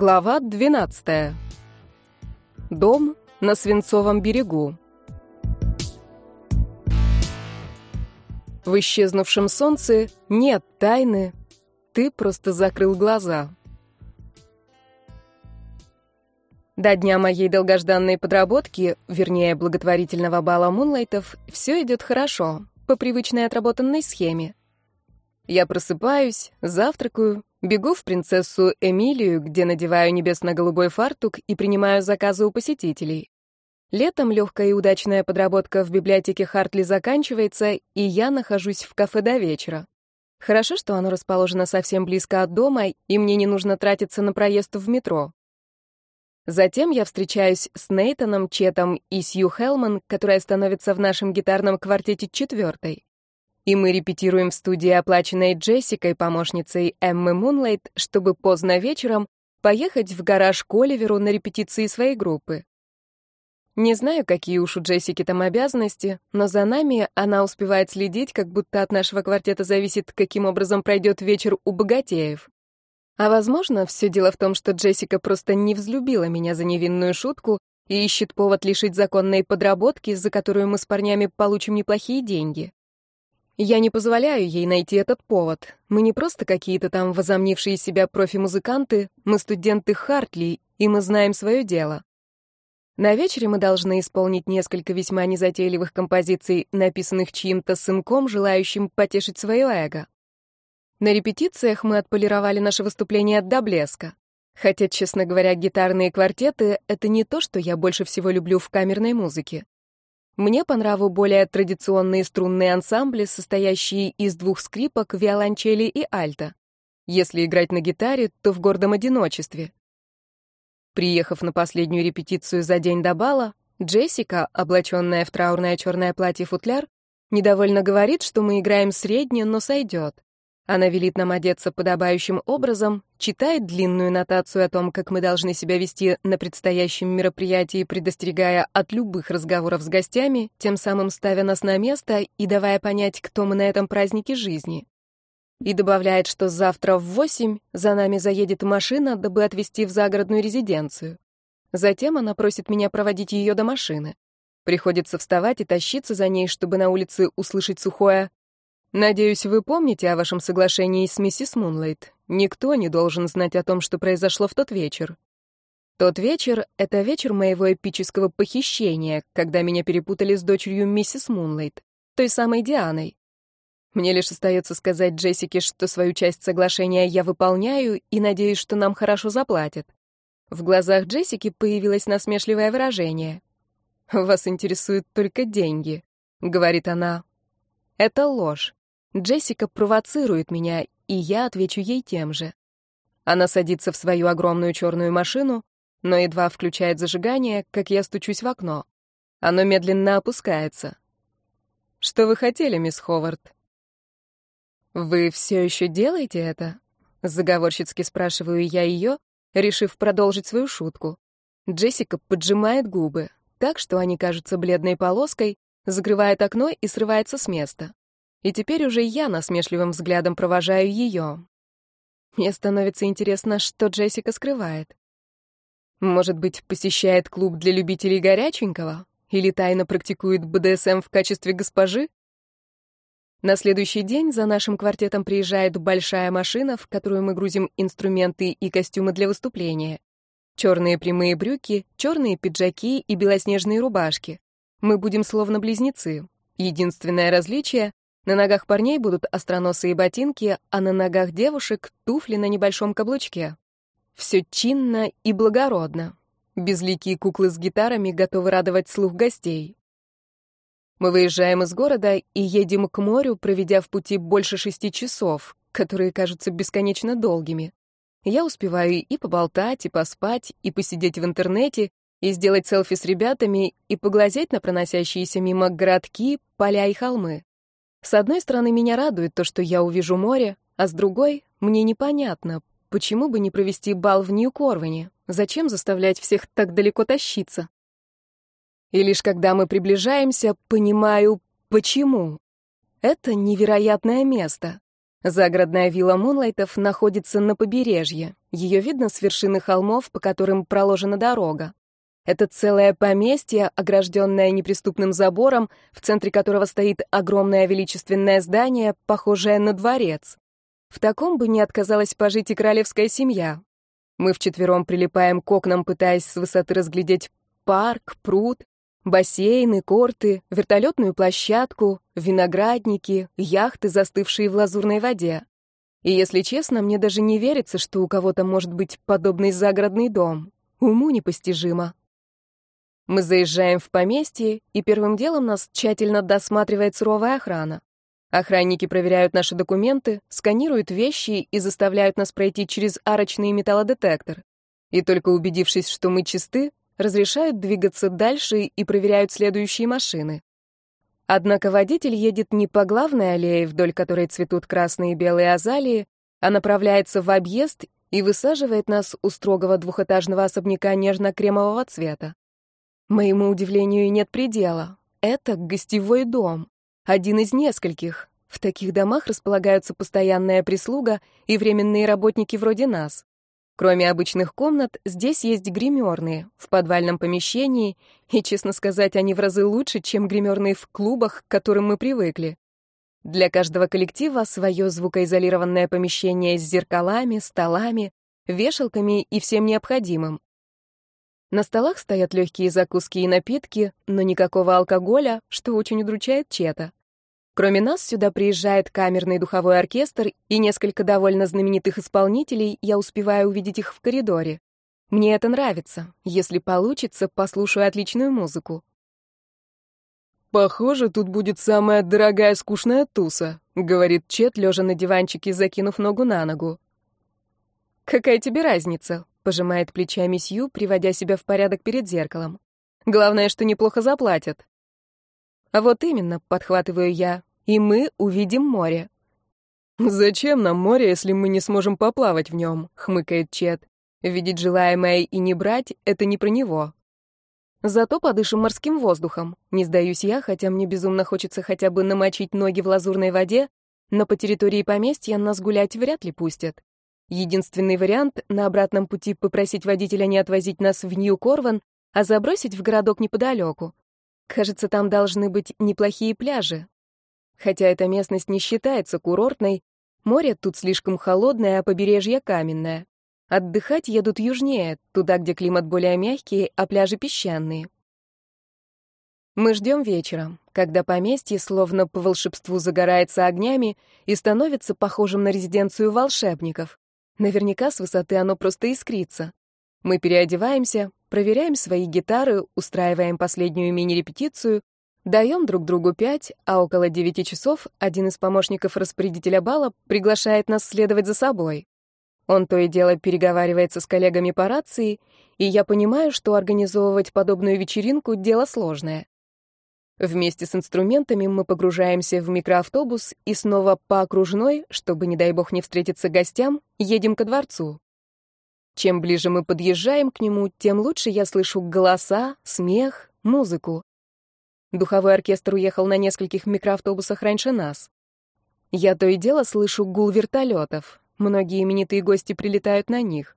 Глава 12. Дом на Свинцовом берегу. В исчезнувшем солнце нет тайны, ты просто закрыл глаза. До дня моей долгожданной подработки, вернее, благотворительного бала мунлайтов, все идет хорошо, по привычной отработанной схеме. Я просыпаюсь, завтракаю, бегу в принцессу Эмилию, где надеваю небесно-голубой фартук и принимаю заказы у посетителей. Летом легкая и удачная подработка в библиотеке Хартли заканчивается, и я нахожусь в кафе до вечера. Хорошо, что оно расположено совсем близко от дома, и мне не нужно тратиться на проезд в метро. Затем я встречаюсь с Нейтаном, Четом и Сью Хелман, которая становится в нашем гитарном квартете четвертой. И мы репетируем в студии, оплаченной Джессикой, помощницей Эммы Мунлайт, чтобы поздно вечером поехать в гараж к Оливеру на репетиции своей группы. Не знаю, какие уж у Джессики там обязанности, но за нами она успевает следить, как будто от нашего квартета зависит, каким образом пройдет вечер у богатеев. А возможно, все дело в том, что Джессика просто не взлюбила меня за невинную шутку и ищет повод лишить законной подработки, за которую мы с парнями получим неплохие деньги. Я не позволяю ей найти этот повод. Мы не просто какие-то там возомнившие себя профи-музыканты, мы студенты Хартли, и мы знаем свое дело. На вечере мы должны исполнить несколько весьма незатейливых композиций, написанных чьим-то сынком, желающим потешить свое эго. На репетициях мы отполировали наше выступление до блеска. Хотя, честно говоря, гитарные квартеты — это не то, что я больше всего люблю в камерной музыке. Мне по нраву более традиционные струнные ансамбли, состоящие из двух скрипок, виолончели и альта. Если играть на гитаре, то в гордом одиночестве. Приехав на последнюю репетицию за день до бала, Джессика, облаченная в траурное черное платье-футляр, недовольно говорит, что мы играем средне, но сойдет. Она велит нам одеться подобающим образом, читает длинную нотацию о том, как мы должны себя вести на предстоящем мероприятии, предостерегая от любых разговоров с гостями, тем самым ставя нас на место и давая понять, кто мы на этом празднике жизни. И добавляет, что завтра в восемь за нами заедет машина, дабы отвезти в загородную резиденцию. Затем она просит меня проводить ее до машины. Приходится вставать и тащиться за ней, чтобы на улице услышать сухое Надеюсь, вы помните о вашем соглашении с миссис Мунлайт. Никто не должен знать о том, что произошло в тот вечер. Тот вечер — это вечер моего эпического похищения, когда меня перепутали с дочерью миссис Мунлайт, той самой Дианой. Мне лишь остается сказать Джессике, что свою часть соглашения я выполняю и надеюсь, что нам хорошо заплатят. В глазах Джессики появилось насмешливое выражение. «Вас интересуют только деньги», — говорит она. «Это ложь. Джессика провоцирует меня, и я отвечу ей тем же. Она садится в свою огромную черную машину, но едва включает зажигание, как я стучусь в окно. Оно медленно опускается. «Что вы хотели, мисс Ховард?» «Вы все еще делаете это?» Заговорщицки спрашиваю я ее, решив продолжить свою шутку. Джессика поджимает губы, так что они кажутся бледной полоской, закрывает окно и срывается с места. И теперь уже я насмешливым взглядом провожаю ее. Мне становится интересно, что Джессика скрывает. Может быть, посещает клуб для любителей горяченького? Или тайно практикует БДСМ в качестве госпожи? На следующий день за нашим квартетом приезжает большая машина, в которую мы грузим инструменты и костюмы для выступления. Черные прямые брюки, черные пиджаки и белоснежные рубашки. Мы будем словно близнецы. Единственное различие на ногах парней будут остроносые ботинки, а на ногах девушек — туфли на небольшом каблучке. Все чинно и благородно. Безликие куклы с гитарами готовы радовать слух гостей. Мы выезжаем из города и едем к морю, проведя в пути больше шести часов, которые кажутся бесконечно долгими. Я успеваю и поболтать, и поспать, и посидеть в интернете, и сделать селфи с ребятами, и поглазеть на проносящиеся мимо городки, поля и холмы. С одной стороны, меня радует то, что я увижу море, а с другой, мне непонятно, почему бы не провести бал в Нью-Корвине? Зачем заставлять всех так далеко тащиться? И лишь когда мы приближаемся, понимаю, почему. Это невероятное место. Загородная вилла Мунлайтов находится на побережье. Ее видно с вершины холмов, по которым проложена дорога. Это целое поместье, огражденное неприступным забором, в центре которого стоит огромное величественное здание, похожее на дворец. В таком бы не отказалась пожить и королевская семья. Мы вчетвером прилипаем к окнам, пытаясь с высоты разглядеть парк, пруд, бассейны, корты, вертолетную площадку, виноградники, яхты, застывшие в лазурной воде. И если честно, мне даже не верится, что у кого-то может быть подобный загородный дом. Уму непостижимо. Мы заезжаем в поместье, и первым делом нас тщательно досматривает суровая охрана. Охранники проверяют наши документы, сканируют вещи и заставляют нас пройти через арочный металлодетектор. И только убедившись, что мы чисты, разрешают двигаться дальше и проверяют следующие машины. Однако водитель едет не по главной аллее, вдоль которой цветут красные и белые азалии, а направляется в объезд и высаживает нас у строгого двухэтажного особняка нежно-кремового цвета. Моему удивлению нет предела. Это гостевой дом. Один из нескольких. В таких домах располагаются постоянная прислуга и временные работники вроде нас. Кроме обычных комнат, здесь есть гримерные в подвальном помещении, и, честно сказать, они в разы лучше, чем гримерные в клубах, к которым мы привыкли. Для каждого коллектива свое звукоизолированное помещение с зеркалами, столами, вешалками и всем необходимым. На столах стоят легкие закуски и напитки, но никакого алкоголя, что очень удручает Чета. Кроме нас, сюда приезжает камерный духовой оркестр и несколько довольно знаменитых исполнителей, я успеваю увидеть их в коридоре. Мне это нравится. Если получится, послушаю отличную музыку. «Похоже, тут будет самая дорогая скучная туса», — говорит Чет, лежа на диванчике, закинув ногу на ногу. «Какая тебе разница?» Пожимает плечами Сью, приводя себя в порядок перед зеркалом. Главное, что неплохо заплатят. А вот именно, подхватываю я, и мы увидим море. «Зачем нам море, если мы не сможем поплавать в нем?» — хмыкает Чет. «Видеть желаемое и не брать — это не про него». Зато подышим морским воздухом. Не сдаюсь я, хотя мне безумно хочется хотя бы намочить ноги в лазурной воде, но по территории поместья нас гулять вряд ли пустят. Единственный вариант — на обратном пути попросить водителя не отвозить нас в Нью-Корван, а забросить в городок неподалеку. Кажется, там должны быть неплохие пляжи. Хотя эта местность не считается курортной, море тут слишком холодное, а побережье каменное. Отдыхать едут южнее, туда, где климат более мягкий, а пляжи песчаные. Мы ждем вечера, когда поместье словно по волшебству загорается огнями и становится похожим на резиденцию волшебников. Наверняка с высоты оно просто искрится. Мы переодеваемся, проверяем свои гитары, устраиваем последнюю мини-репетицию, даем друг другу пять, а около девяти часов один из помощников распорядителя бала приглашает нас следовать за собой. Он то и дело переговаривается с коллегами по рации, и я понимаю, что организовывать подобную вечеринку — дело сложное. Вместе с инструментами мы погружаемся в микроавтобус и снова по окружной, чтобы, не дай бог, не встретиться гостям, едем ко дворцу. Чем ближе мы подъезжаем к нему, тем лучше я слышу голоса, смех, музыку. Духовой оркестр уехал на нескольких микроавтобусах раньше нас. Я то и дело слышу гул вертолетов. Многие именитые гости прилетают на них.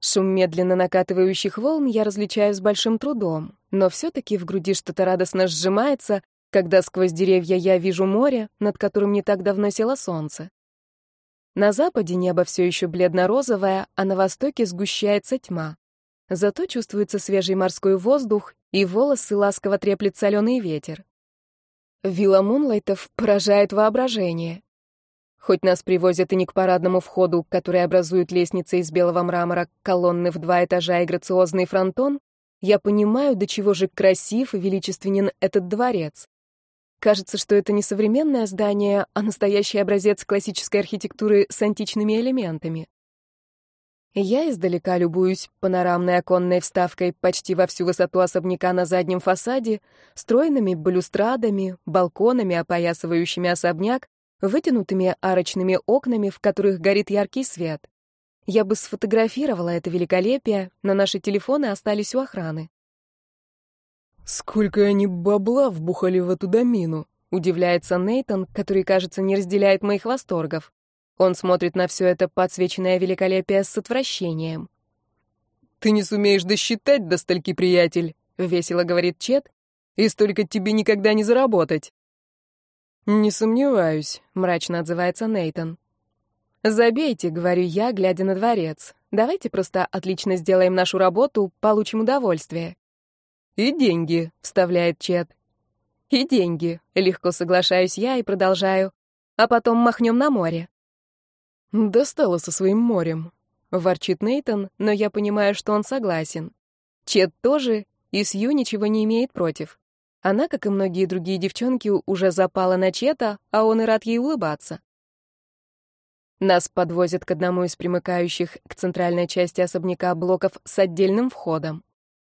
Шум медленно накатывающих волн я различаю с большим трудом, но все-таки в груди что-то радостно сжимается, когда сквозь деревья я вижу море, над которым не так давно село солнце. На западе небо все еще бледно-розовое, а на востоке сгущается тьма. Зато чувствуется свежий морской воздух, и волосы ласково треплет соленый ветер. Вилла Мунлайтов поражает воображение. Хоть нас привозят и не к парадному входу, который образует лестница из белого мрамора, колонны в два этажа и грациозный фронтон, я понимаю, до чего же красив и величественен этот дворец. Кажется, что это не современное здание, а настоящий образец классической архитектуры с античными элементами. Я издалека любуюсь панорамной оконной вставкой почти во всю высоту особняка на заднем фасаде, стройными балюстрадами, балконами, опоясывающими особняк, вытянутыми арочными окнами, в которых горит яркий свет. Я бы сфотографировала это великолепие, но наши телефоны остались у охраны. «Сколько они бабла вбухали в эту домину?» — удивляется Нейтон, который, кажется, не разделяет моих восторгов. Он смотрит на все это подсвеченное великолепие с отвращением. «Ты не сумеешь досчитать до стольки, приятель», — весело говорит Чет, «и столько тебе никогда не заработать». «Не сомневаюсь», — мрачно отзывается Нейтон. «Забейте», — говорю я, глядя на дворец. «Давайте просто отлично сделаем нашу работу, получим удовольствие». «И деньги», — вставляет Чет. «И деньги», — легко соглашаюсь я и продолжаю. «А потом махнем на море». «Достало со своим морем», — ворчит Нейтон, но я понимаю, что он согласен. Чет тоже, и Сью ничего не имеет против. Она, как и многие другие девчонки, уже запала на Чета, а он и рад ей улыбаться. Нас подвозят к одному из примыкающих к центральной части особняка блоков с отдельным входом.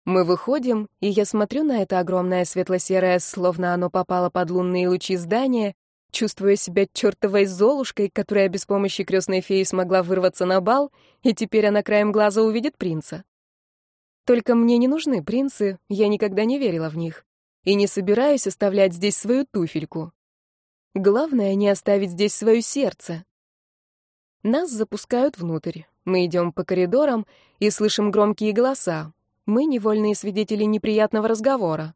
Мы выходим, и я смотрю на это огромное светло-серое, словно оно попало под лунные лучи здания, чувствуя себя чертовой золушкой, которая без помощи крестной феи смогла вырваться на бал, и теперь она краем глаза увидит принца. Только мне не нужны принцы, я никогда не верила в них. И не собираюсь оставлять здесь свою туфельку. Главное — не оставить здесь свое сердце. Нас запускают внутрь. Мы идем по коридорам и слышим громкие голоса. Мы невольные свидетели неприятного разговора.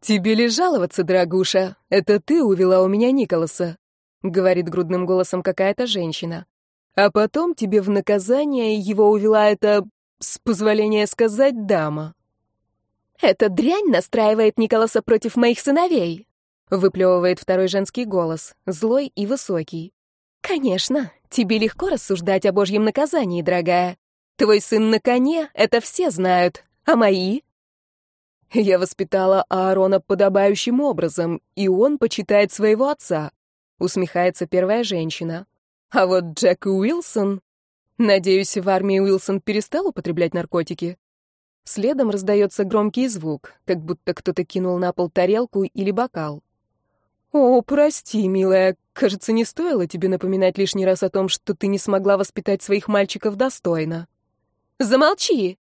«Тебе ли жаловаться, дорогуша? Это ты увела у меня Николаса», — говорит грудным голосом какая-то женщина. «А потом тебе в наказание его увела эта, с позволения сказать, дама». «Эта дрянь настраивает Николаса против моих сыновей», — выплевывает второй женский голос, злой и высокий. «Конечно, тебе легко рассуждать о божьем наказании, дорогая. Твой сын на коне, это все знают, а мои?» «Я воспитала Аарона подобающим образом, и он почитает своего отца», — усмехается первая женщина. «А вот Джек Уилсон...» Надеюсь, в армии Уилсон перестал употреблять наркотики. Следом раздается громкий звук, как будто кто-то кинул на пол тарелку или бокал. «О, прости, милая, кажется, не стоило тебе напоминать лишний раз о том, что ты не смогла воспитать своих мальчиков достойно». «Замолчи!»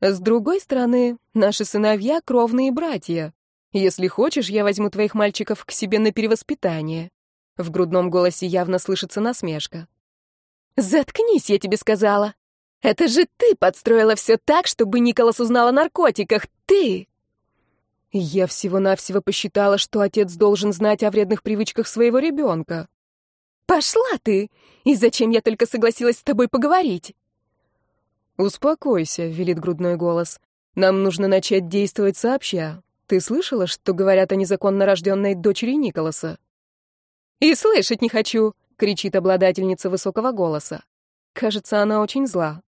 С другой стороны, наши сыновья — кровные братья. Если хочешь, я возьму твоих мальчиков к себе на перевоспитание». В грудном голосе явно слышится насмешка. «Заткнись, я тебе сказала. Это же ты подстроила все так, чтобы Николас узнал о наркотиках. Ты!» Я всего-навсего посчитала, что отец должен знать о вредных привычках своего ребенка. «Пошла ты! И зачем я только согласилась с тобой поговорить?» «Успокойся», — велит грудной голос. «Нам нужно начать действовать сообща. Ты слышала, что говорят о незаконно рожденной дочери Николаса?» «И слышать не хочу!» — кричит обладательница высокого голоса. Кажется, она очень зла.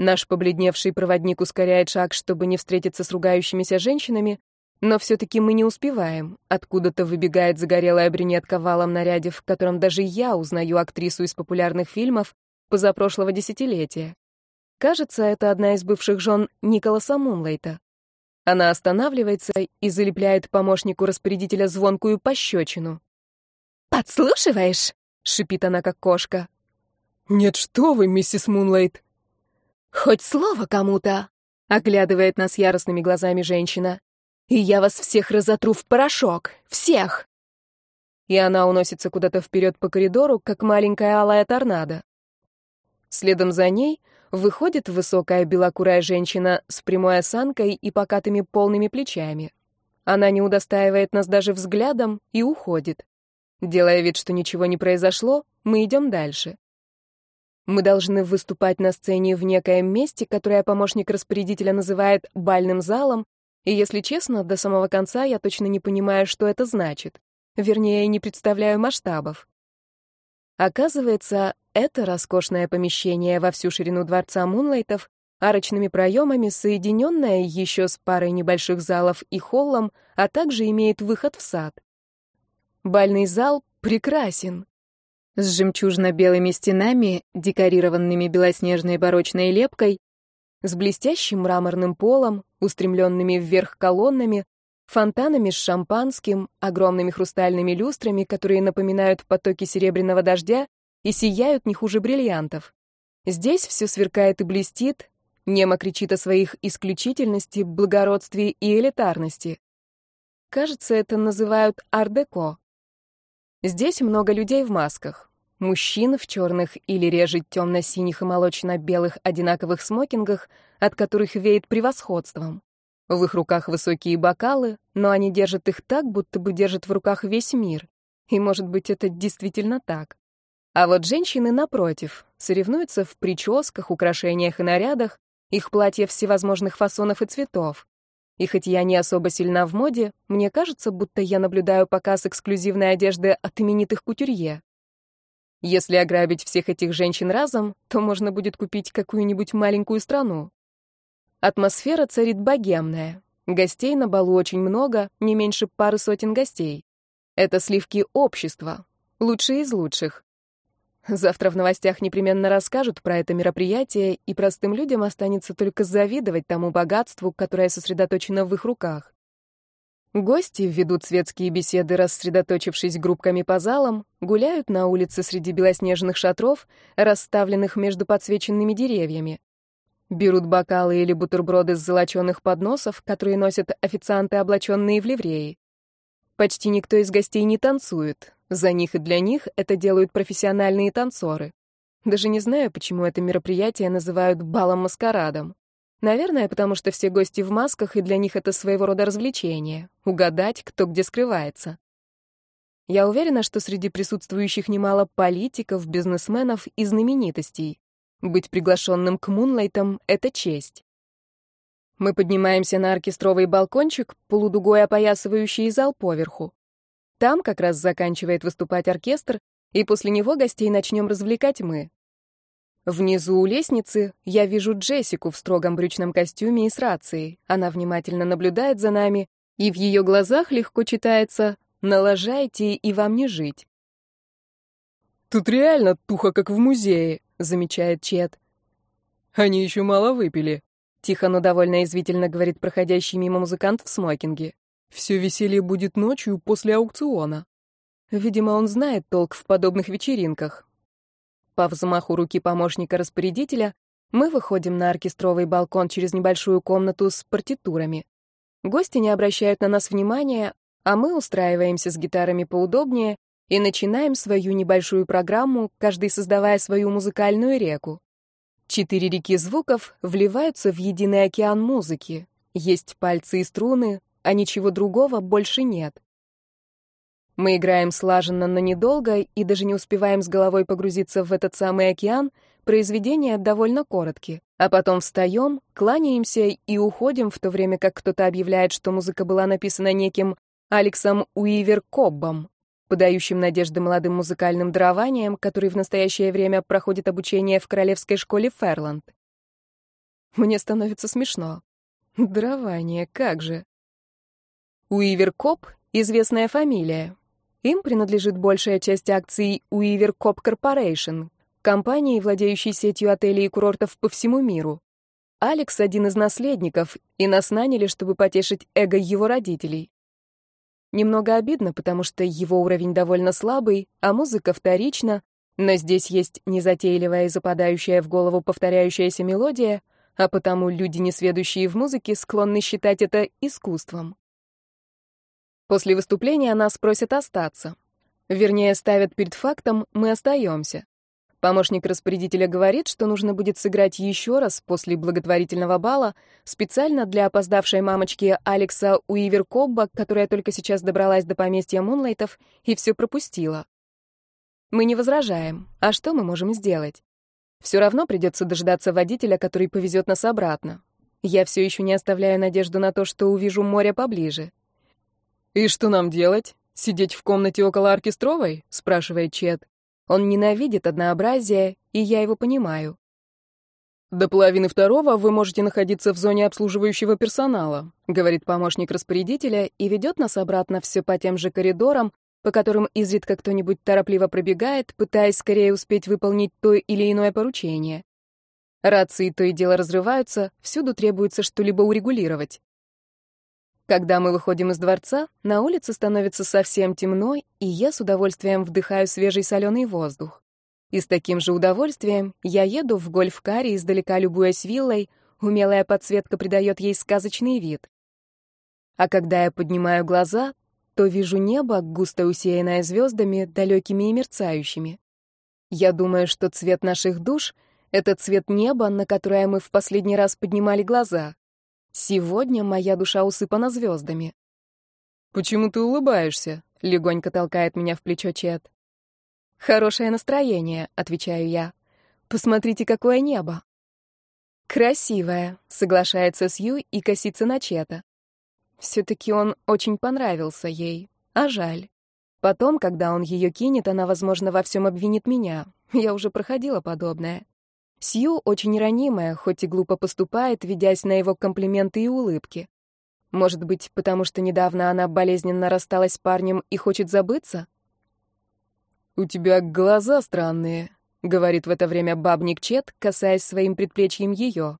Наш побледневший проводник ускоряет шаг, чтобы не встретиться с ругающимися женщинами, но все-таки мы не успеваем. Откуда-то выбегает загорелая брюнетка в валом наряде, в котором даже я узнаю актрису из популярных фильмов позапрошлого десятилетия. Кажется, это одна из бывших жен Николаса Мунлайта. Она останавливается и залепляет помощнику распорядителя звонкую пощечину. «Подслушиваешь?» — шипит она, как кошка. «Нет, что вы, миссис Мунлайт!» «Хоть слово кому-то!» — оглядывает нас яростными глазами женщина. «И я вас всех разотру в порошок! Всех!» И она уносится куда-то вперед по коридору, как маленькая алая торнадо. Следом за ней выходит высокая белокурая женщина с прямой осанкой и покатыми полными плечами. Она не удостаивает нас даже взглядом и уходит. Делая вид, что ничего не произошло, мы идем дальше. Мы должны выступать на сцене в некоем месте, которое помощник распорядителя называет бальным залом, и, если честно, до самого конца я точно не понимаю, что это значит. Вернее, не представляю масштабов. Оказывается, это роскошное помещение во всю ширину дворца Мунлайтов, арочными проемами, соединенное еще с парой небольших залов и холлом, а также имеет выход в сад. Бальный зал прекрасен с жемчужно-белыми стенами, декорированными белоснежной барочной лепкой, с блестящим мраморным полом, устремленными вверх колоннами, фонтанами с шампанским, огромными хрустальными люстрами, которые напоминают потоки серебряного дождя и сияют не хуже бриллиантов. Здесь все сверкает и блестит, немо кричит о своих исключительности, благородстве и элитарности. Кажется, это называют ар-деко. Здесь много людей в масках. Мужчин в черных или реже темно-синих и молочно-белых одинаковых смокингах, от которых веет превосходством. В их руках высокие бокалы, но они держат их так, будто бы держат в руках весь мир. И, может быть, это действительно так. А вот женщины, напротив, соревнуются в прическах, украшениях и нарядах, их платья всевозможных фасонов и цветов. И хоть я не особо сильна в моде, мне кажется, будто я наблюдаю показ эксклюзивной одежды от именитых кутюрье. Если ограбить всех этих женщин разом, то можно будет купить какую-нибудь маленькую страну. Атмосфера царит богемная. Гостей на балу очень много, не меньше пары сотен гостей. Это сливки общества, лучшие из лучших. Завтра в новостях непременно расскажут про это мероприятие, и простым людям останется только завидовать тому богатству, которое сосредоточено в их руках. Гости ведут светские беседы, рассредоточившись группками по залам, гуляют на улице среди белоснежных шатров, расставленных между подсвеченными деревьями. Берут бокалы или бутерброды с золоченых подносов, которые носят официанты, облаченные в ливреи. Почти никто из гостей не танцует. За них и для них это делают профессиональные танцоры. Даже не знаю, почему это мероприятие называют балом-маскарадом. Наверное, потому что все гости в масках, и для них это своего рода развлечение — угадать, кто где скрывается. Я уверена, что среди присутствующих немало политиков, бизнесменов и знаменитостей. Быть приглашенным к Мунлайтам — это честь. Мы поднимаемся на оркестровый балкончик, полудугой опоясывающий зал поверху. Там как раз заканчивает выступать оркестр, и после него гостей начнем развлекать мы. Внизу у лестницы я вижу Джессику в строгом брючном костюме и с рацией. Она внимательно наблюдает за нами, и в ее глазах легко читается «Налажайте, и вам не жить». «Тут реально туха, как в музее», замечает Чет. Они еще мало выпили. Тихо, но довольно извительно говорит проходящий мимо музыкант в смокинге. Все веселье будет ночью после аукциона. Видимо, он знает толк в подобных вечеринках. По взмаху руки помощника распорядителя мы выходим на оркестровый балкон через небольшую комнату с партитурами. Гости не обращают на нас внимания, а мы устраиваемся с гитарами поудобнее и начинаем свою небольшую программу, каждый создавая свою музыкальную реку. Четыре реки звуков вливаются в единый океан музыки. Есть пальцы и струны, а ничего другого больше нет. Мы играем слаженно, но недолго, и даже не успеваем с головой погрузиться в этот самый океан, произведения довольно короткие. А потом встаем, кланяемся и уходим, в то время как кто-то объявляет, что музыка была написана неким Алексом Уивер Коббом подающим надежды молодым музыкальным дарованиям, который в настоящее время проходит обучение в Королевской школе Ферланд. Мне становится смешно. Дарование, как же. Уивер Коп — известная фамилия. Им принадлежит большая часть акций Уивер Коп Корпорейшн, компании, владеющей сетью отелей и курортов по всему миру. Алекс — один из наследников, и нас наняли, чтобы потешить эго его родителей. Немного обидно, потому что его уровень довольно слабый, а музыка вторична, но здесь есть незатейливая и западающая в голову повторяющаяся мелодия, а потому люди, несведущие в музыке, склонны считать это искусством. После выступления нас просят остаться. Вернее, ставят перед фактом «мы остаемся». Помощник распорядителя говорит, что нужно будет сыграть еще раз после благотворительного бала специально для опоздавшей мамочки Алекса Уивер Кобба, которая только сейчас добралась до поместья Мунлайтов и все пропустила. Мы не возражаем. А что мы можем сделать? Все равно придется дождаться водителя, который повезет нас обратно. Я все еще не оставляю надежду на то, что увижу море поближе. «И что нам делать? Сидеть в комнате около оркестровой?» — спрашивает Чет. Он ненавидит однообразие, и я его понимаю. «До половины второго вы можете находиться в зоне обслуживающего персонала», говорит помощник распорядителя и ведет нас обратно все по тем же коридорам, по которым изредка кто-нибудь торопливо пробегает, пытаясь скорее успеть выполнить то или иное поручение. Рации то и дело разрываются, всюду требуется что-либо урегулировать. Когда мы выходим из дворца, на улице становится совсем темно, и я с удовольствием вдыхаю свежий соленый воздух. И с таким же удовольствием я еду в гольф-каре, издалека любуясь виллой, умелая подсветка придает ей сказочный вид. А когда я поднимаю глаза, то вижу небо, густо усеянное звездами, далекими и мерцающими. Я думаю, что цвет наших душ — это цвет неба, на которое мы в последний раз поднимали глаза. Сегодня моя душа усыпана звездами. «Почему ты улыбаешься?» — легонько толкает меня в плечо Чет. «Хорошее настроение», — отвечаю я. «Посмотрите, какое небо!» «Красивое», — соглашается Сью и косится на Чета. Все-таки он очень понравился ей, а жаль. Потом, когда он ее кинет, она, возможно, во всем обвинит меня. Я уже проходила подобное. Сью очень ранимая, хоть и глупо поступает, ведясь на его комплименты и улыбки. Может быть, потому что недавно она болезненно рассталась с парнем и хочет забыться? «У тебя глаза странные», — говорит в это время бабник Чет, касаясь своим предплечьем ее.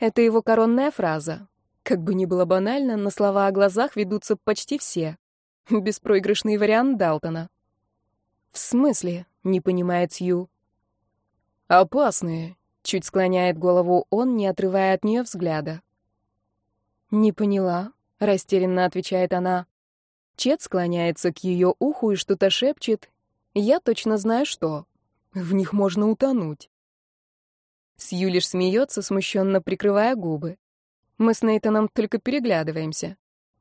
Это его коронная фраза. Как бы ни было банально, на слова о глазах ведутся почти все. Беспроигрышный вариант Далтона. «В смысле?» — не понимает Сью. «Опасные», — чуть склоняет голову он, не отрывая от нее взгляда. «Не поняла», — растерянно отвечает она. Чет склоняется к ее уху и что-то шепчет. Я точно знаю, что. В них можно утонуть. Сью лишь смеется, смущенно прикрывая губы. Мы с Нейтаном только переглядываемся.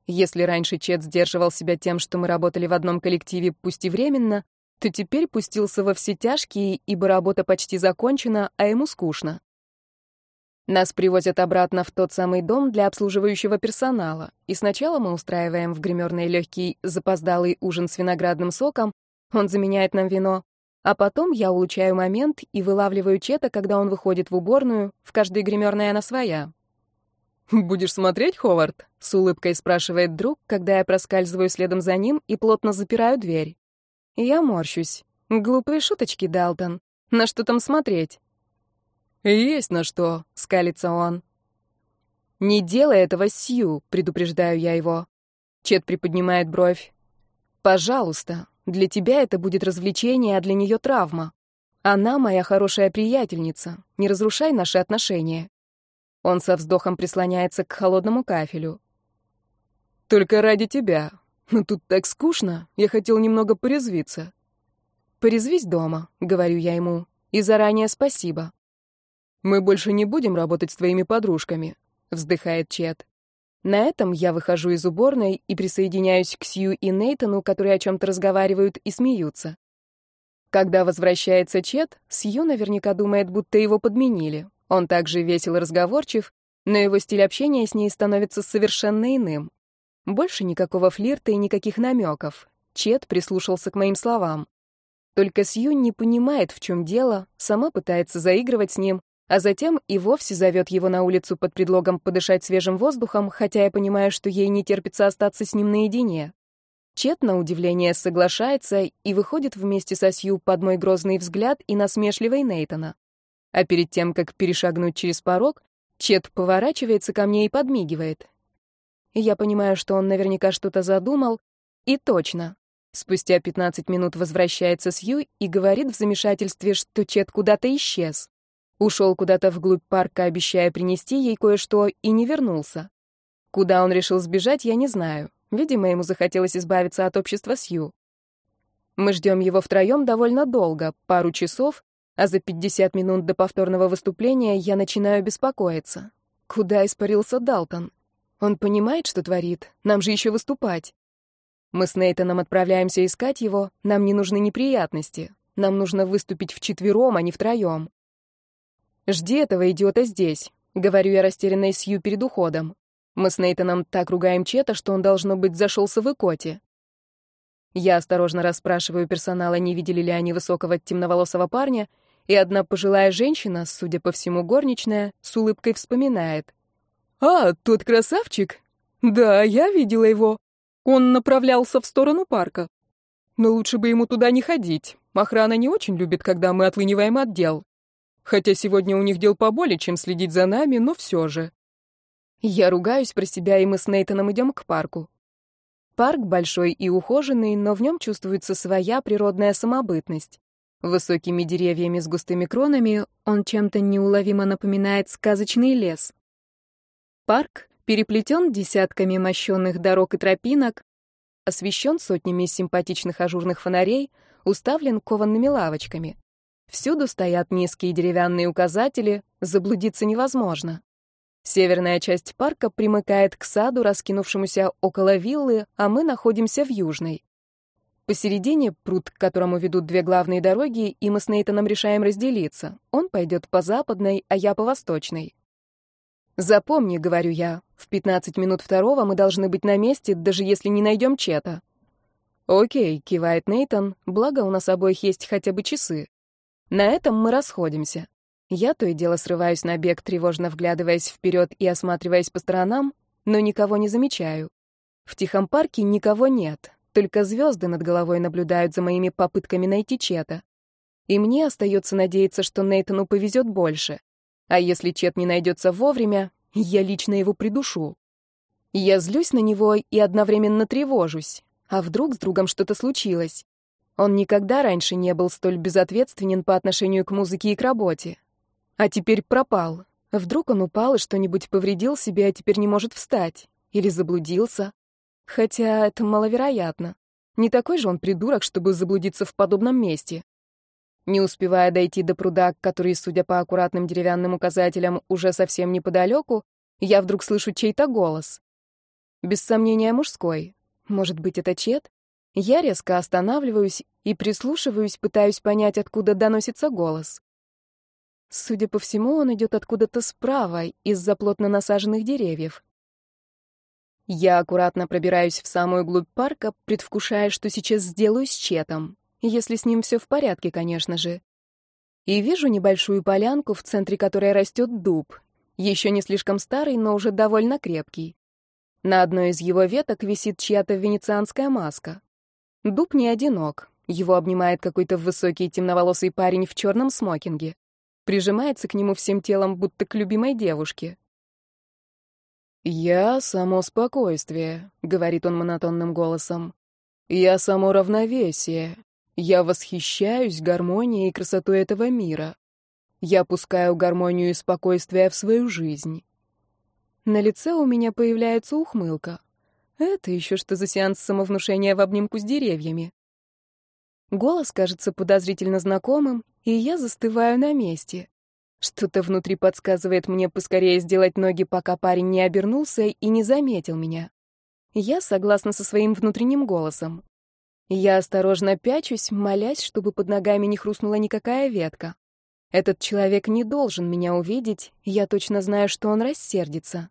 Если раньше Чет сдерживал себя тем, что мы работали в одном коллективе, пусть и временно, то теперь пустился во все тяжкие, ибо работа почти закончена, а ему скучно. Нас привозят обратно в тот самый дом для обслуживающего персонала, и сначала мы устраиваем в гримерной легкий запоздалый ужин с виноградным соком, он заменяет нам вино, а потом я улучшаю момент и вылавливаю Чета, когда он выходит в уборную, в каждой гримерной она своя. «Будешь смотреть, Ховард?» — с улыбкой спрашивает друг, когда я проскальзываю следом за ним и плотно запираю дверь. Я морщусь. Глупые шуточки, Далтон. На что там смотреть? «Есть на что», — скалится он. «Не делай этого, Сью», — предупреждаю я его. Чет приподнимает бровь. «Пожалуйста, для тебя это будет развлечение, а для нее травма. Она моя хорошая приятельница. Не разрушай наши отношения». Он со вздохом прислоняется к холодному кафелю. «Только ради тебя. Но тут так скучно. Я хотел немного порезвиться». «Порезвись дома», — говорю я ему. «И заранее спасибо». «Мы больше не будем работать с твоими подружками», — вздыхает Чет. На этом я выхожу из уборной и присоединяюсь к Сью и Нейтану, которые о чем-то разговаривают и смеются. Когда возвращается Чет, Сью наверняка думает, будто его подменили. Он также весел разговорчив, но его стиль общения с ней становится совершенно иным. Больше никакого флирта и никаких намеков. Чет прислушался к моим словам. Только Сью не понимает, в чем дело, сама пытается заигрывать с ним, а затем и вовсе зовет его на улицу под предлогом подышать свежим воздухом, хотя я понимаю, что ей не терпится остаться с ним наедине. Чет, на удивление, соглашается и выходит вместе со Сью под мой грозный взгляд и насмешливый Нейтона. А перед тем, как перешагнуть через порог, Чет поворачивается ко мне и подмигивает. Я понимаю, что он наверняка что-то задумал, и точно. Спустя 15 минут возвращается Сью и говорит в замешательстве, что Чет куда-то исчез. Ушел куда-то вглубь парка, обещая принести ей кое-что, и не вернулся. Куда он решил сбежать, я не знаю. Видимо, ему захотелось избавиться от общества Сью. Мы ждем его втроем довольно долго, пару часов, а за 50 минут до повторного выступления я начинаю беспокоиться. Куда испарился Далтон? Он понимает, что творит? Нам же еще выступать. Мы с Нейтаном отправляемся искать его, нам не нужны неприятности. Нам нужно выступить вчетвером, а не втроем. «Жди этого идиота здесь», — говорю я растерянной Сью перед уходом. Мы с Нейтаном так ругаем Чета, что он, должно быть, зашелся в икоте. Я осторожно расспрашиваю персонала, не видели ли они высокого темноволосого парня, и одна пожилая женщина, судя по всему горничная, с улыбкой вспоминает. «А, тот красавчик? Да, я видела его. Он направлялся в сторону парка. Но лучше бы ему туда не ходить. Охрана не очень любит, когда мы отлыниваем от дел. Хотя сегодня у них дел поболее, чем следить за нами, но все же». Я ругаюсь про себя, и мы с Нейтаном идем к парку. Парк большой и ухоженный, но в нем чувствуется своя природная самобытность. Высокими деревьями с густыми кронами он чем-то неуловимо напоминает сказочный лес. Парк переплетен десятками мощенных дорог и тропинок, освещен сотнями симпатичных ажурных фонарей, уставлен коваными лавочками. Всюду стоят низкие деревянные указатели, заблудиться невозможно. Северная часть парка примыкает к саду, раскинувшемуся около виллы, а мы находимся в южной. Посередине пруд, к которому ведут две главные дороги, и мы с Нейтаном решаем разделиться. Он пойдет по западной, а я по восточной. «Запомни», — говорю я, — «в 15 минут второго мы должны быть на месте, даже если не найдем Чета». «Окей», — кивает Нейтан, — «благо у нас обоих есть хотя бы часы». На этом мы расходимся. Я то и дело срываюсь на бег, тревожно вглядываясь вперед и осматриваясь по сторонам, но никого не замечаю. В тихом парке никого нет, только звезды над головой наблюдают за моими попытками найти Чета. И мне остается надеяться, что Нейтану повезет больше. А если Чет не найдется вовремя, я лично его придушу. Я злюсь на него и одновременно тревожусь. А вдруг с другом что-то случилось? Он никогда раньше не был столь безответственен по отношению к музыке и к работе. А теперь пропал. Вдруг он упал и что-нибудь повредил себе, а теперь не может встать. Или заблудился. Хотя это маловероятно. Не такой же он придурок, чтобы заблудиться в подобном месте. Не успевая дойти до пруда, который, судя по аккуратным деревянным указателям, уже совсем неподалеку, я вдруг слышу чей-то голос. Без сомнения, мужской. Может быть, это Чет? Я резко останавливаюсь и прислушиваюсь, пытаюсь понять, откуда доносится голос. Судя по всему, он идет откуда-то справа, из-за плотно насаженных деревьев. Я аккуратно пробираюсь в самую глубь парка, предвкушая, что сейчас сделаю с Четом, если с ним все в порядке, конечно же. И вижу небольшую полянку, в центре которой растет дуб, еще не слишком старый, но уже довольно крепкий. На одной из его веток висит чья-то венецианская маска. Дуб не одинок, его обнимает какой-то высокий темноволосый парень в черном смокинге прижимается к нему всем телом, будто к любимой девушке. «Я — само спокойствие», — говорит он монотонным голосом. «Я — само равновесие. Я восхищаюсь гармонией и красотой этого мира. Я пускаю гармонию и спокойствие в свою жизнь». На лице у меня появляется ухмылка. Это еще что за сеанс самовнушения в обнимку с деревьями? Голос кажется подозрительно знакомым, и я застываю на месте. Что-то внутри подсказывает мне поскорее сделать ноги, пока парень не обернулся и не заметил меня. Я согласна со своим внутренним голосом. Я осторожно пячусь, молясь, чтобы под ногами не хрустнула никакая ветка. Этот человек не должен меня увидеть, я точно знаю, что он рассердится.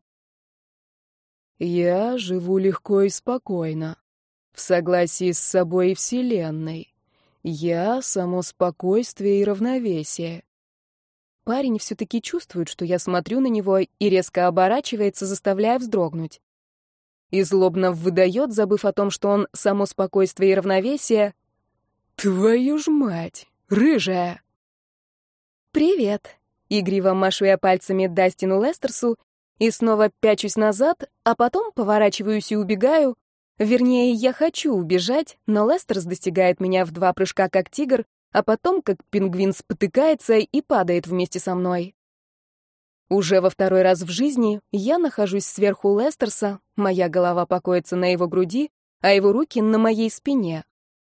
Я живу легко и спокойно, в согласии с собой и Вселенной. Я — само спокойствие и равновесие. Парень все-таки чувствует, что я смотрю на него и резко оборачивается, заставляя вздрогнуть. И злобно выдает, забыв о том, что он — само спокойствие и равновесие. «Твою ж мать! Рыжая!» «Привет!» — игриво машу я пальцами Дастину Лестерсу и снова пячусь назад, а потом поворачиваюсь и убегаю, Вернее, я хочу убежать, но Лестерс достигает меня в два прыжка, как тигр, а потом, как пингвин, спотыкается и падает вместе со мной. Уже во второй раз в жизни я нахожусь сверху Лестерса, моя голова покоится на его груди, а его руки на моей спине.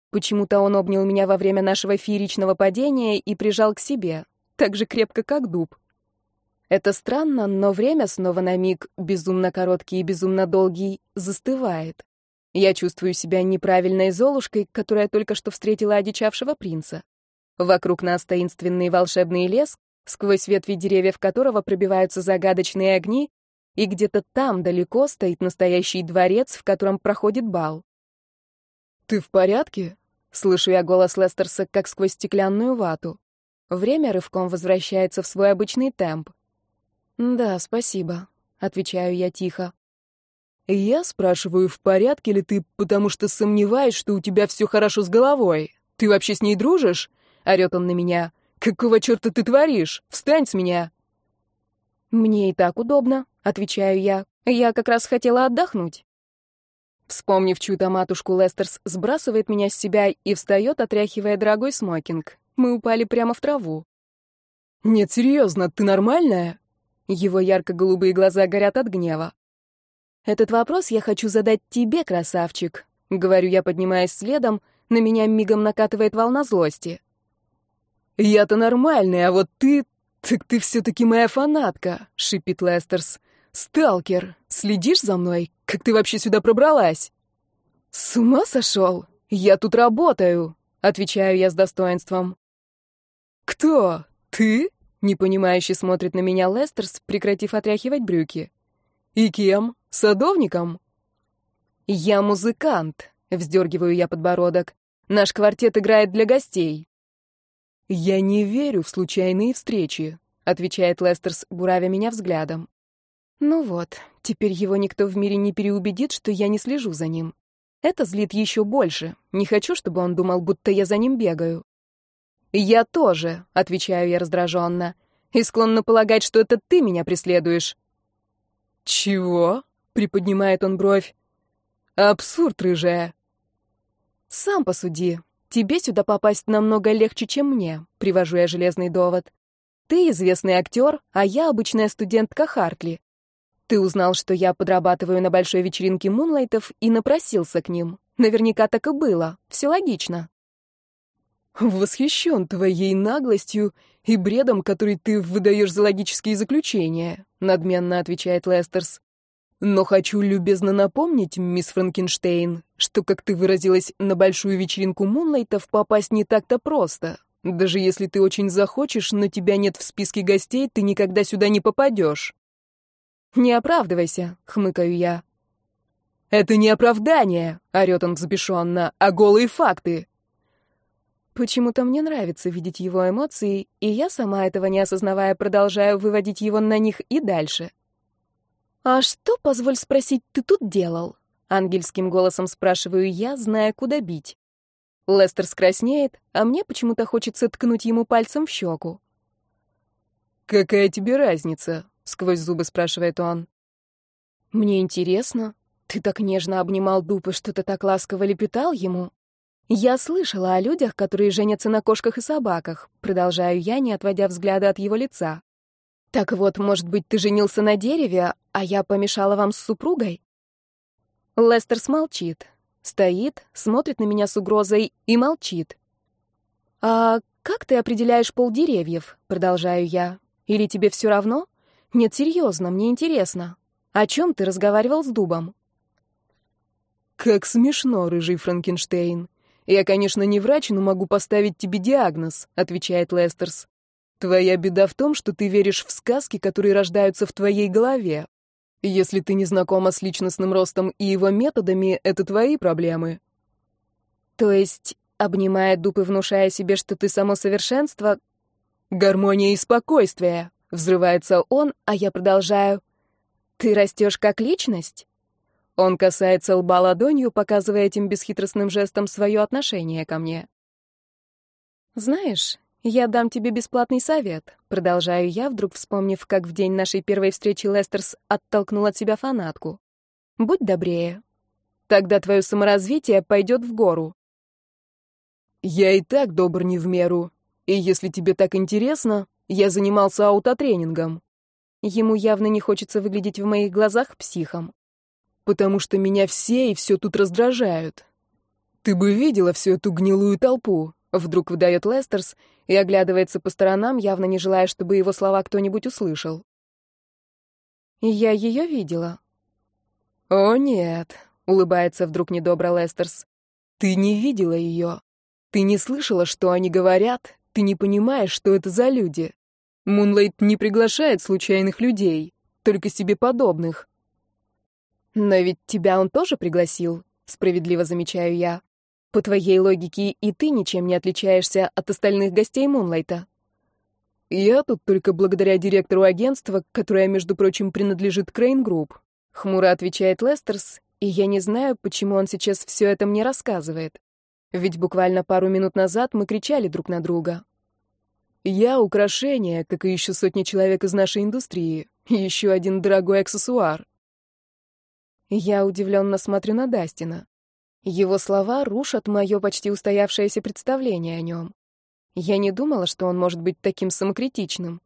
Почему-то он обнял меня во время нашего фееричного падения и прижал к себе, так же крепко, как дуб. Это странно, но время снова на миг, безумно короткий и безумно долгий, застывает. Я чувствую себя неправильной золушкой, которая только что встретила одичавшего принца. Вокруг нас таинственный волшебный лес, сквозь ветви деревьев которого пробиваются загадочные огни, и где-то там далеко стоит настоящий дворец, в котором проходит бал. «Ты в порядке?» — слышу я голос Лестерса, как сквозь стеклянную вату. Время рывком возвращается в свой обычный темп. «Да, спасибо», — отвечаю я тихо. Я спрашиваю, в порядке ли ты, потому что сомневаюсь, что у тебя все хорошо с головой. Ты вообще с ней дружишь? Орет он на меня. Какого черта ты творишь? Встань с меня. Мне и так удобно, отвечаю я. Я как раз хотела отдохнуть. Вспомнив чью-то матушку, Лестерс сбрасывает меня с себя и встает, отряхивая дорогой смокинг. Мы упали прямо в траву. «Нет, серьезно, ты нормальная?» Его ярко-голубые глаза горят от гнева. «Этот вопрос я хочу задать тебе, красавчик», — говорю я, поднимаясь следом, на меня мигом накатывает волна злости. Я-то нормальный, а вот ты... Так ты все-таки моя фанатка», — шипит Лестерс. «Сталкер, следишь за мной? Как ты вообще сюда пробралась?» «С ума сошел? Я тут работаю», — отвечаю я с достоинством. «Кто? Ты?» — непонимающе смотрит на меня Лестерс, прекратив отряхивать брюки. «И кем? Садовником?» «Я музыкант», — вздергиваю я подбородок. «Наш квартет играет для гостей». «Я не верю в случайные встречи», — отвечает Лестерс, буравя меня взглядом. «Ну вот, теперь его никто в мире не переубедит, что я не слежу за ним. Это злит еще больше. Не хочу, чтобы он думал, будто я за ним бегаю». «Я тоже», — отвечаю я раздраженно, «и склонна полагать, что это ты меня преследуешь». «Чего?» — приподнимает он бровь. «Абсурд, рыжая». «Сам посуди. Тебе сюда попасть намного легче, чем мне», — привожу я железный довод. «Ты известный актер, а я обычная студентка Хартли. Ты узнал, что я подрабатываю на большой вечеринке Мунлайтов и напросился к ним. Наверняка так и было. Все логично». «Восхищен твоей наглостью и бредом, который ты выдаешь за логические заключения», — надменно отвечает Лестерс. «Но хочу любезно напомнить, мисс Франкенштейн, что, как ты выразилась, на большую вечеринку Мунлайтов попасть не так-то просто. Даже если ты очень захочешь, но тебя нет в списке гостей, ты никогда сюда не попадешь». «Не оправдывайся», — хмыкаю я. «Это не оправдание», — орёт он взбешенно, — «а голые факты». Почему-то мне нравится видеть его эмоции, и я, сама этого не осознавая, продолжаю выводить его на них и дальше. «А что, позволь спросить, ты тут делал?» Ангельским голосом спрашиваю я, зная, куда бить. Лестер скраснеет, а мне почему-то хочется ткнуть ему пальцем в щеку. «Какая тебе разница?» — сквозь зубы спрашивает он. «Мне интересно. Ты так нежно обнимал дуб и что-то так ласково лепетал ему. «Я слышала о людях, которые женятся на кошках и собаках», продолжаю я, не отводя взгляда от его лица. «Так вот, может быть, ты женился на дереве, а я помешала вам с супругой?» Лестер смолчит, стоит, смотрит на меня с угрозой и молчит. «А как ты определяешь пол деревьев?» продолжаю я. «Или тебе все равно? Нет, серьезно, мне интересно. О чем ты разговаривал с дубом?» «Как смешно, рыжий Франкенштейн», «Я, конечно, не врач, но могу поставить тебе диагноз», — отвечает Лестерс. «Твоя беда в том, что ты веришь в сказки, которые рождаются в твоей голове. Если ты не знакома с личностным ростом и его методами, это твои проблемы». «То есть, обнимая дуб и внушая себе, что ты само совершенство...» «Гармония и спокойствие», — взрывается он, а я продолжаю. «Ты растешь как личность?» Он касается лба ладонью, показывая этим бесхитростным жестом свое отношение ко мне. «Знаешь, я дам тебе бесплатный совет», — продолжаю я, вдруг вспомнив, как в день нашей первой встречи Лестерс оттолкнул от себя фанатку. «Будь добрее. Тогда твое саморазвитие пойдет в гору». «Я и так добр не в меру. И если тебе так интересно, я занимался аутотренингом». Ему явно не хочется выглядеть в моих глазах психом потому что меня все и все тут раздражают. Ты бы видела всю эту гнилую толпу, вдруг выдает Лестерс и оглядывается по сторонам, явно не желая, чтобы его слова кто-нибудь услышал. Я ее видела. О нет, улыбается вдруг недобро Лестерс. Ты не видела ее. Ты не слышала, что они говорят, ты не понимаешь, что это за люди. Мунлайт не приглашает случайных людей, только себе подобных. «Но ведь тебя он тоже пригласил», — справедливо замечаю я. «По твоей логике и ты ничем не отличаешься от остальных гостей Мунлайта». «Я тут только благодаря директору агентства, которое, между прочим, принадлежит Крейн Групп», — хмуро отвечает Лестерс, и я не знаю, почему он сейчас все это мне рассказывает. Ведь буквально пару минут назад мы кричали друг на друга. «Я украшение, как и еще сотни человек из нашей индустрии. Еще один дорогой аксессуар. Я удивленно смотрю на Дастина. Его слова рушат мое почти устоявшееся представление о нем. Я не думала, что он может быть таким самокритичным.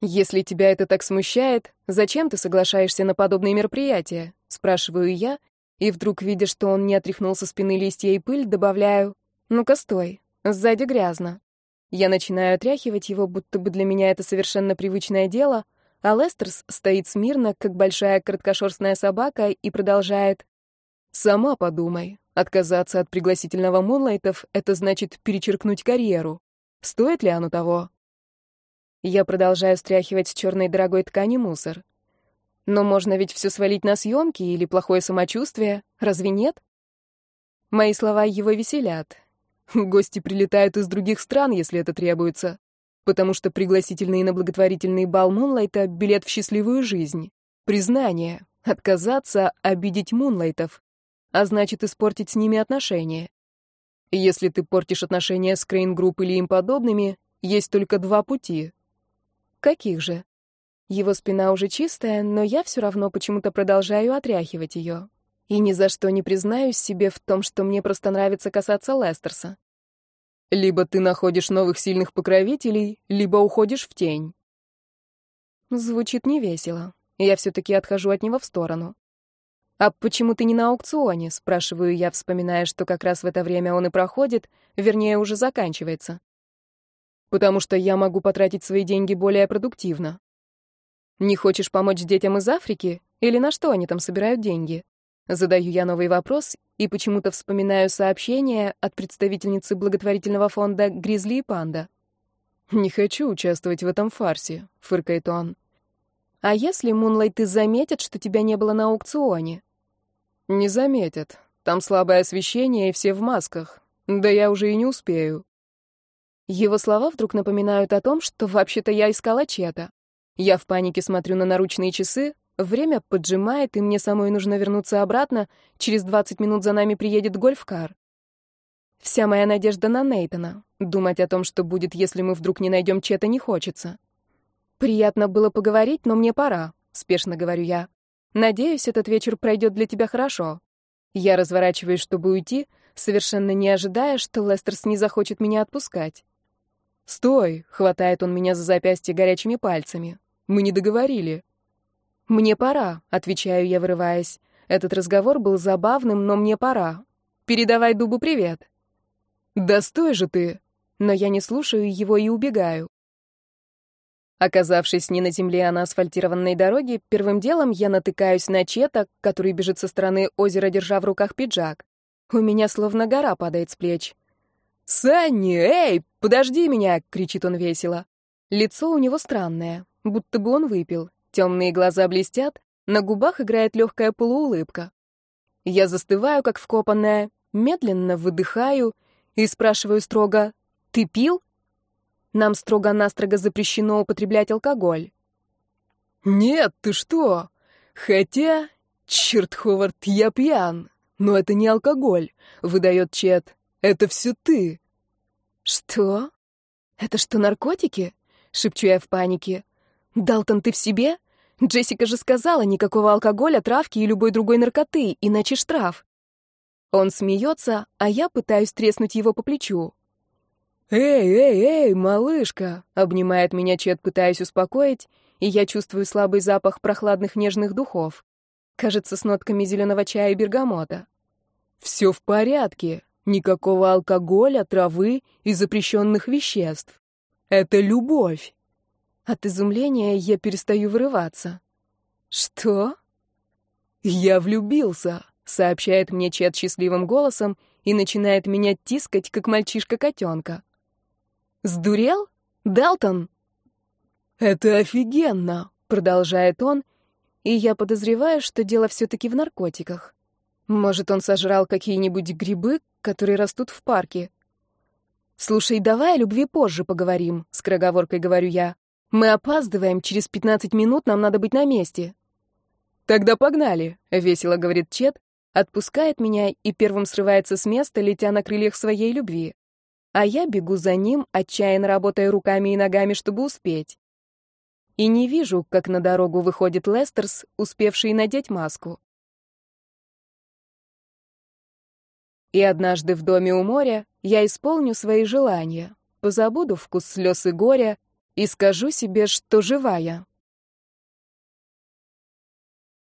«Если тебя это так смущает, зачем ты соглашаешься на подобные мероприятия?» — спрашиваю я, и вдруг, видя, что он не отряхнул со спины листья и пыль, добавляю, «Ну-ка, стой, сзади грязно». Я начинаю отряхивать его, будто бы для меня это совершенно привычное дело, а Лестерс стоит смирно, как большая краткошерстная собака, и продолжает. «Сама подумай. Отказаться от пригласительного Мунлайтов — это значит перечеркнуть карьеру. Стоит ли оно того?» Я продолжаю стряхивать с черной дорогой ткани мусор. Но можно ведь все свалить на съемки или плохое самочувствие, разве нет? Мои слова его веселят. Гости прилетают из других стран, если это требуется потому что пригласительный на благотворительный бал Мунлайта — билет в счастливую жизнь. Признание. Отказаться, обидеть Мунлайтов. А значит, испортить с ними отношения. Если ты портишь отношения с Крейн Групп или им подобными, есть только два пути. Каких же? Его спина уже чистая, но я все равно почему-то продолжаю отряхивать ее. И ни за что не признаюсь себе в том, что мне просто нравится касаться Лестерса. Либо ты находишь новых сильных покровителей, либо уходишь в тень. Звучит невесело. Я все-таки отхожу от него в сторону. «А почему ты не на аукционе?» — спрашиваю я, вспоминая, что как раз в это время он и проходит, вернее, уже заканчивается. «Потому что я могу потратить свои деньги более продуктивно». «Не хочешь помочь детям из Африки? Или на что они там собирают деньги?» Задаю я новый вопрос и почему-то вспоминаю сообщение от представительницы благотворительного фонда «Гризли и панда». «Не хочу участвовать в этом фарсе», — фыркает он. «А если, Мунлайты, заметят, что тебя не было на аукционе?» «Не заметят. Там слабое освещение, и все в масках. Да я уже и не успею». Его слова вдруг напоминают о том, что вообще-то я искала чета. Я в панике смотрю на наручные часы, Время поджимает, и мне самой нужно вернуться обратно. Через 20 минут за нами приедет гольфкар. Вся моя надежда на Нейтона. Думать о том, что будет, если мы вдруг не найдем Чета, не хочется. Приятно было поговорить, но мне пора, спешно говорю я. Надеюсь, этот вечер пройдет для тебя хорошо. Я разворачиваюсь, чтобы уйти, совершенно не ожидая, что Лестерс не захочет меня отпускать. «Стой!» — хватает он меня за запястье горячими пальцами. «Мы не договорили». «Мне пора», — отвечаю я, вырываясь. Этот разговор был забавным, но мне пора. Передавай дубу привет. «Да стой же ты!» Но я не слушаю его и убегаю. Оказавшись не на земле, а на асфальтированной дороге, первым делом я натыкаюсь на Чета, который бежит со стороны озера, держа в руках пиджак. У меня словно гора падает с плеч. «Санни, эй, подожди меня!» — кричит он весело. Лицо у него странное, будто бы он выпил. Темные глаза блестят, на губах играет легкая полуулыбка. Я застываю, как вкопанная, медленно выдыхаю и спрашиваю строго «Ты пил?» Нам строго-настрого запрещено употреблять алкоголь. «Нет, ты что? Хотя, черт, Ховард, я пьян. Но это не алкоголь», — выдает Чет. «Это все ты». «Что? Это что, наркотики?» — шепчу я в панике. «Далтон, ты в себе? Джессика же сказала, никакого алкоголя, травки и любой другой наркоты, иначе штраф». Он смеется, а я пытаюсь треснуть его по плечу. «Эй, эй, эй, малышка!» — обнимает меня Чет, пытаясь успокоить, и я чувствую слабый запах прохладных нежных духов. Кажется, с нотками зеленого чая и бергамота. «Все в порядке. Никакого алкоголя, травы и запрещенных веществ. Это любовь. От изумления я перестаю вырываться. «Что?» «Я влюбился», — сообщает мне Чет счастливым голосом и начинает меня тискать, как мальчишка-котенка. «Сдурел? Далтон?» «Это офигенно», — продолжает он, и я подозреваю, что дело все-таки в наркотиках. Может, он сожрал какие-нибудь грибы, которые растут в парке. «Слушай, давай о любви позже поговорим», — скороговоркой говорю я. Мы опаздываем, через 15 минут нам надо быть на месте. Тогда погнали, весело говорит Чет, отпускает меня и первым срывается с места, летя на крыльях своей любви. А я бегу за ним, отчаянно работая руками и ногами, чтобы успеть. И не вижу, как на дорогу выходит Лестерс, успевший надеть маску. И однажды в доме у моря я исполню свои желания, позабуду вкус слез и горя, и скажу себе, что живая.